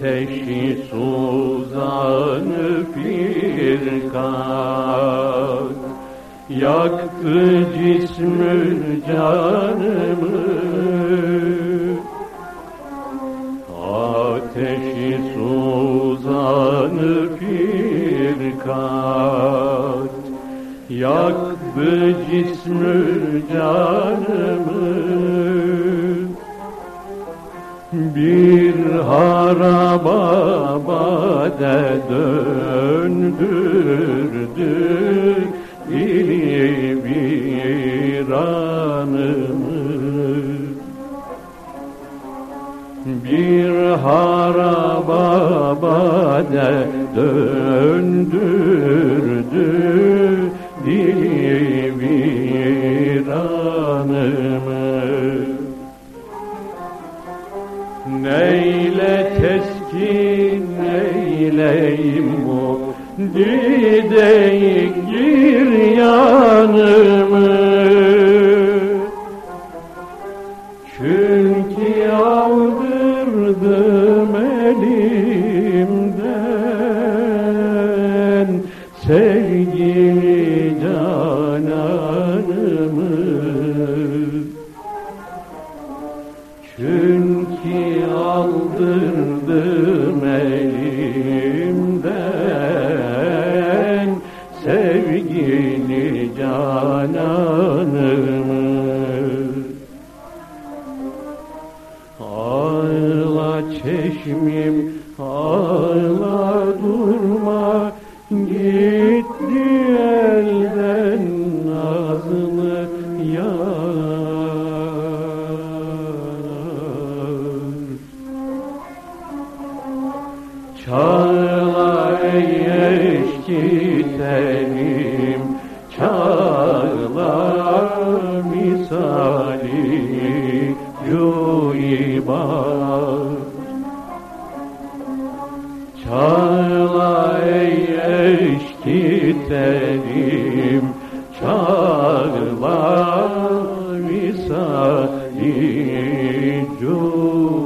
Ateşi suzanı firkan Yaktı cismü canımı. Ateşi suzanı firkat Yaktı cismü canımı bir haraba bade döndürdü dili viranımı bir haraba bade döndürdü dili Neyle teskin neyleyim bu Dideyik gir yanımı? Çünkü aldırdım elimden Sevgili cananımı çünkü aldırdım elimden sevgili cananımı Ağla çeşmim ağla Çağla eşki tenim Çağla misali yuibar Çağla eşki tenim Çağla misali yuibar